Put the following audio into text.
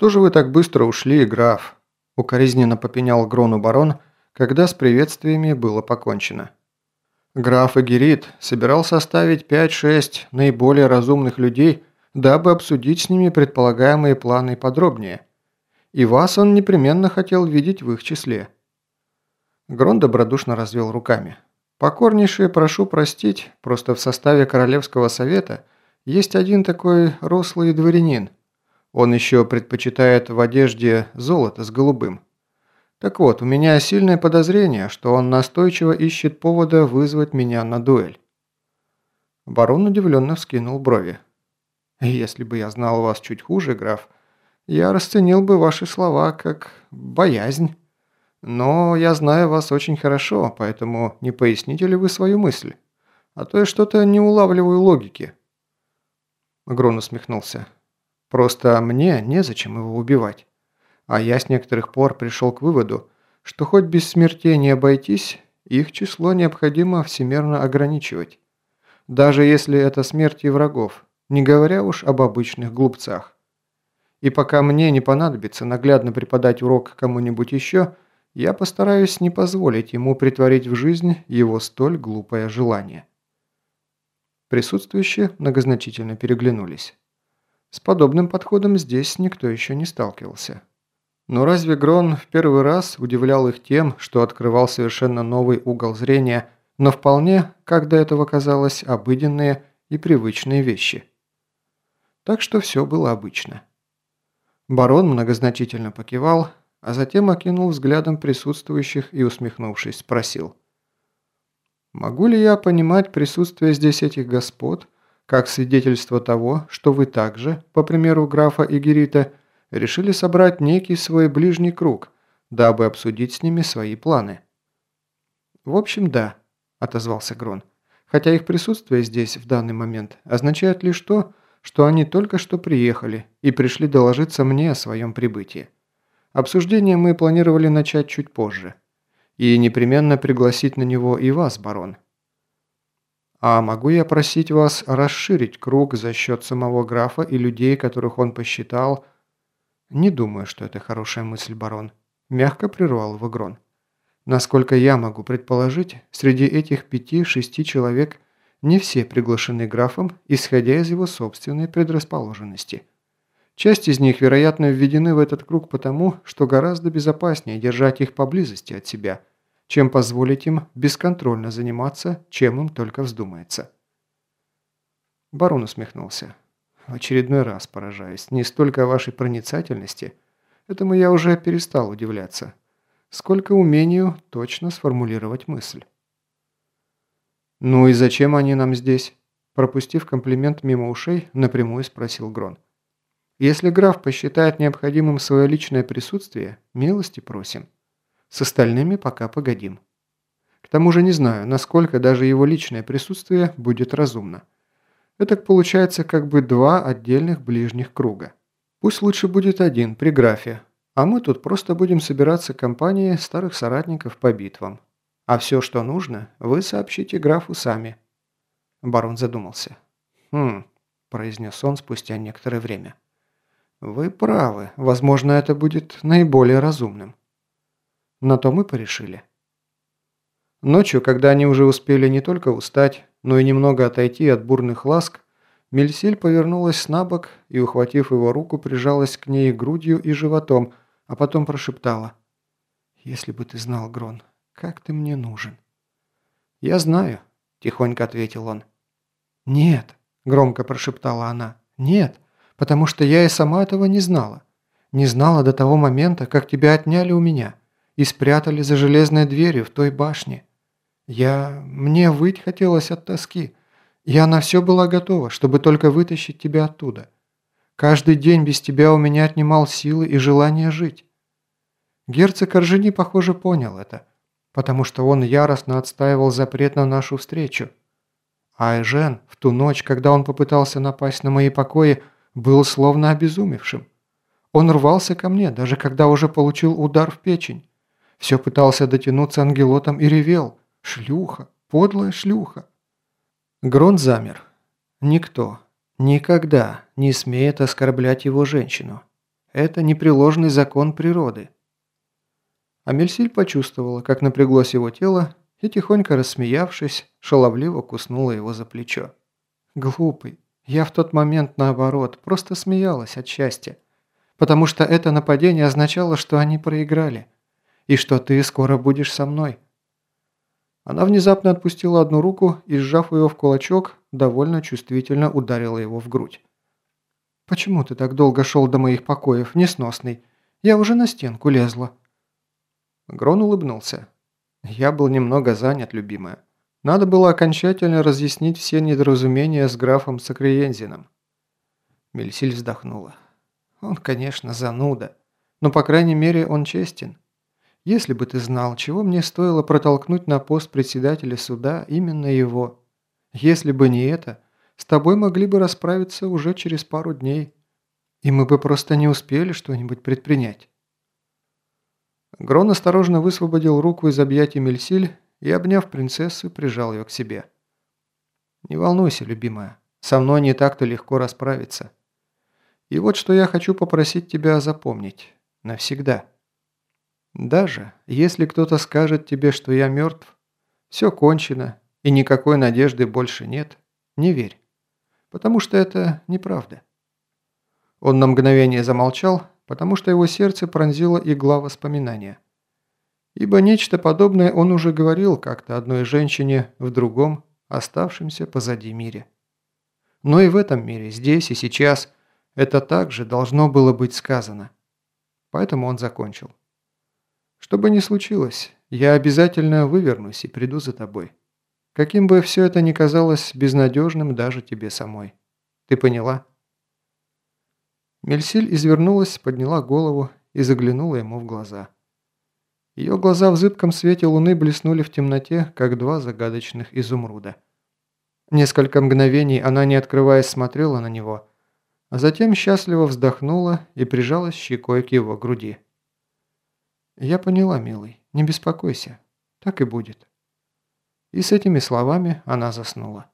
«Что же вы так быстро ушли, граф?» – укоризненно попенял Грону барон, когда с приветствиями было покончено. Граф Эгерит собирался оставить 5-6 наиболее разумных людей, дабы обсудить с ними предполагаемые планы подробнее. И вас он непременно хотел видеть в их числе. Грон добродушно развел руками. «Покорнейшее прошу простить, просто в составе Королевского совета есть один такой рослый дворянин. Он еще предпочитает в одежде золото с голубым. Так вот, у меня сильное подозрение, что он настойчиво ищет повода вызвать меня на дуэль. Барон удивленно вскинул брови. «Если бы я знал вас чуть хуже, граф, я расценил бы ваши слова как боязнь. Но я знаю вас очень хорошо, поэтому не поясните ли вы свою мысль? А то я что-то не улавливаю логики». Грон усмехнулся. «Просто мне незачем его убивать. А я с некоторых пор пришел к выводу, что хоть без смертей не обойтись, их число необходимо всемерно ограничивать. Даже если это смерти врагов, не говоря уж об обычных глупцах. И пока мне не понадобится наглядно преподать урок кому-нибудь еще, я постараюсь не позволить ему притворить в жизнь его столь глупое желание. Присутствующие многозначительно переглянулись. С подобным подходом здесь никто еще не сталкивался. Но разве Грон в первый раз удивлял их тем, что открывал совершенно новый угол зрения, но вполне, как до этого казалось, обыденные и привычные вещи? Так что все было обычно. Барон многозначительно покивал, а затем окинул взглядом присутствующих и, усмехнувшись, спросил. «Могу ли я понимать присутствие здесь этих господ, как свидетельство того, что вы также, по примеру графа Игерита, решили собрать некий свой ближний круг, дабы обсудить с ними свои планы. «В общем, да», – отозвался Грон. «Хотя их присутствие здесь в данный момент означает лишь то, что они только что приехали и пришли доложиться мне о своем прибытии. Обсуждение мы планировали начать чуть позже. И непременно пригласить на него и вас, барон. А могу я просить вас расширить круг за счет самого графа и людей, которых он посчитал, «Не думаю, что это хорошая мысль, барон», – мягко прервал его Грон. «Насколько я могу предположить, среди этих пяти-шести человек не все приглашены графом, исходя из его собственной предрасположенности. Часть из них, вероятно, введены в этот круг потому, что гораздо безопаснее держать их поблизости от себя, чем позволить им бесконтрольно заниматься, чем им только вздумается». Барон усмехнулся. В очередной раз поражаюсь. Не столько вашей проницательности, этому я уже перестал удивляться, сколько умению точно сформулировать мысль. «Ну и зачем они нам здесь?» Пропустив комплимент мимо ушей, напрямую спросил Грон. «Если граф посчитает необходимым свое личное присутствие, милости просим. С остальными пока погодим. К тому же не знаю, насколько даже его личное присутствие будет разумно. Это получается как бы два отдельных ближних круга. Пусть лучше будет один при графе, а мы тут просто будем собираться компанией старых соратников по битвам. А все, что нужно, вы сообщите графу сами». Барон задумался. «Хм», – произнес он спустя некоторое время. «Вы правы. Возможно, это будет наиболее разумным». На то мы порешили. Ночью, когда они уже успели не только устать, но и немного отойти от бурных ласк, Мельсиль повернулась на бок и, ухватив его руку, прижалась к ней грудью и животом, а потом прошептала. «Если бы ты знал, Грон, как ты мне нужен?» «Я знаю», – тихонько ответил он. «Нет», – громко прошептала она, – «нет, потому что я и сама этого не знала. Не знала до того момента, как тебя отняли у меня и спрятали за железной дверью в той башне. Я... мне выть хотелось от тоски. Я на все была готова, чтобы только вытащить тебя оттуда. Каждый день без тебя у меня отнимал силы и желание жить. Герцог Оржени, похоже, понял это, потому что он яростно отстаивал запрет на нашу встречу. А Эжен в ту ночь, когда он попытался напасть на мои покои, был словно обезумевшим. Он рвался ко мне, даже когда уже получил удар в печень. Все пытался дотянуться ангелотом и ревел – Шлюха, подлая шлюха. Грон замер. Никто, никогда не смеет оскорблять его женщину. Это непреложный закон природы. Амельсиль почувствовала, как напряглось его тело, и, тихонько рассмеявшись, шаловливо куснула его за плечо. «Глупый. Я в тот момент, наоборот, просто смеялась от счастья, потому что это нападение означало, что они проиграли, и что ты скоро будешь со мной». Она внезапно отпустила одну руку и, сжав ее в кулачок, довольно чувствительно ударила его в грудь. «Почему ты так долго шел до моих покоев, несносный? Я уже на стенку лезла». Грон улыбнулся. «Я был немного занят, любимая. Надо было окончательно разъяснить все недоразумения с графом Сакриензином». Мельсиль вздохнула. «Он, конечно, зануда, но, по крайней мере, он честен. Если бы ты знал, чего мне стоило протолкнуть на пост председателя суда именно его. Если бы не это, с тобой могли бы расправиться уже через пару дней, и мы бы просто не успели что-нибудь предпринять». Грон осторожно высвободил руку из объятий Мельсиль и, обняв принцессу, прижал ее к себе. «Не волнуйся, любимая, со мной не так-то легко расправиться. И вот что я хочу попросить тебя запомнить. Навсегда». Даже если кто-то скажет тебе, что я мертв, все кончено и никакой надежды больше нет, не верь, потому что это неправда. Он на мгновение замолчал, потому что его сердце пронзило игла воспоминания. Ибо нечто подобное он уже говорил как-то одной женщине в другом, оставшемся позади мире. Но и в этом мире, здесь и сейчас, это также должно было быть сказано. Поэтому он закончил. Что бы ни случилось, я обязательно вывернусь и приду за тобой. Каким бы все это ни казалось безнадежным даже тебе самой. Ты поняла?» Мельсиль извернулась, подняла голову и заглянула ему в глаза. Ее глаза в зыбком свете луны блеснули в темноте, как два загадочных изумруда. Несколько мгновений она, не открываясь, смотрела на него, а затем счастливо вздохнула и прижалась щекой к его груди. «Я поняла, милый, не беспокойся. Так и будет». И с этими словами она заснула.